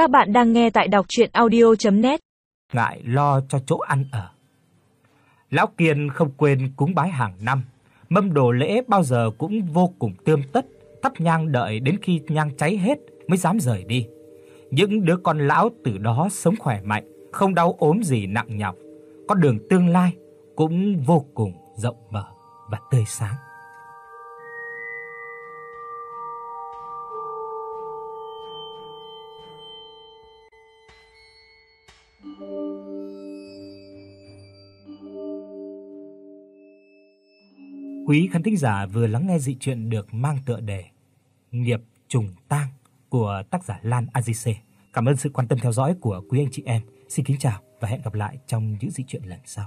Các bạn đang nghe tại đọc audio net Ngại lo cho chỗ ăn ở. Lão Kiên không quên cúng bái hàng năm, mâm đồ lễ bao giờ cũng vô cùng tươm tất, thắp nhang đợi đến khi nhang cháy hết mới dám rời đi. Những đứa con lão từ đó sống khỏe mạnh, không đau ốm gì nặng nhọc, con đường tương lai cũng vô cùng rộng mở và tươi sáng. Quý khán thính giả vừa lắng nghe dị truyện được mang tựa đề Nghiệp trùng tang của tác giả Lan Azice. Cảm ơn sự quan tâm theo dõi của quý anh chị em. Xin kính chào và hẹn gặp lại trong những dị truyện lần sau.